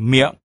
miệng.